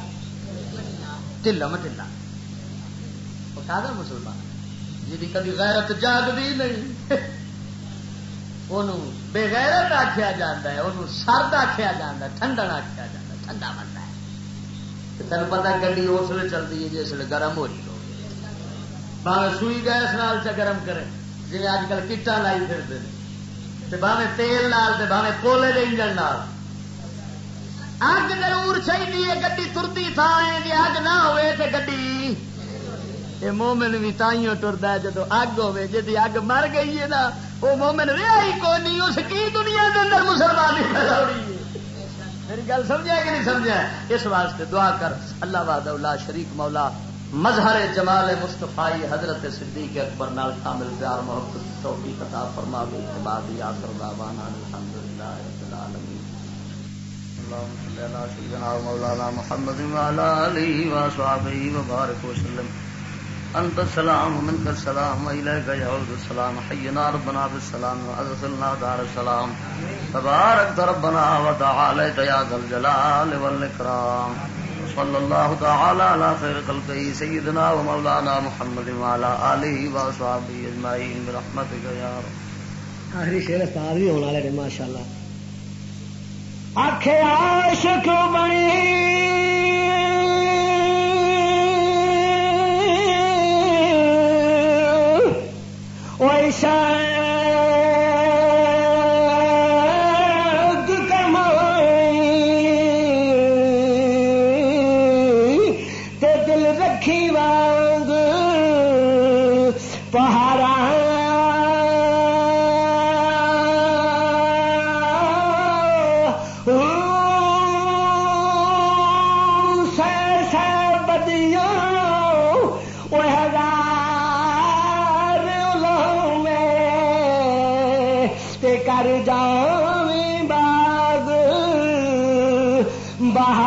ٹلم ٹلا وہ کا مسلمان؟ جی کبھی غیرت جاگتی نہیں۔ انہوں بے غیرت آخیا جا ہے وہ سرد آخیا جا ٹھنڈن آخیا جا ٹھنڈا بنتا ہے۔ تین پتا گی اس لیے چلتی ہے جس لیے گرم ہو رہی ہو۔ سوئی گیس نال چ گرم کرے جی اج کل کٹا لائی پھرتے ہیں۔ باوے تیل نال باوے کولے کے انجن نال۔ اگ ضرور چاہیے گی ترتی تھا جی اگ نہ ہوئے تو گی یہ مومن بھی تائیوں ٹرتا ہے جدو اگ ہوے جی اگ مر گئی ہے نا، وہ مومن رہا ہی کو نہیں، اس کی دنیا کے اندر مسلمان میری گل سمجھا کہ نہیں سمجھا اس واسطے دعا کر، اللہ واد اللہ شریک مولا، مظہر جمال مستفائی حضرت صدیق اکبر نال کامل پیار محبت توفیق عطا فرما دے بعد آخر دعوانا الحمدللہ رب العالمین۔ اللهم صل على سيدنا مولانا محمد وعلى اله وصحبه وبارك وسلم۔ انت السلام ومنك السلام واليك يعود السلام. حينا ربنا بالسلام وادخلنا دار السلام. تبارك ربنا وتعالى يا ذا الجلال والاكرام صلى الله تعالى على خير خلقه، سيدنا ومولانا محمد وعلى اله وصحبه اجمعين برحمتك يا رب. آخری شیر استاد بھی ہونے والے ماشاء اللہ آخ عاشق بنی۔ دل رکھی کر جاویں باغ باہر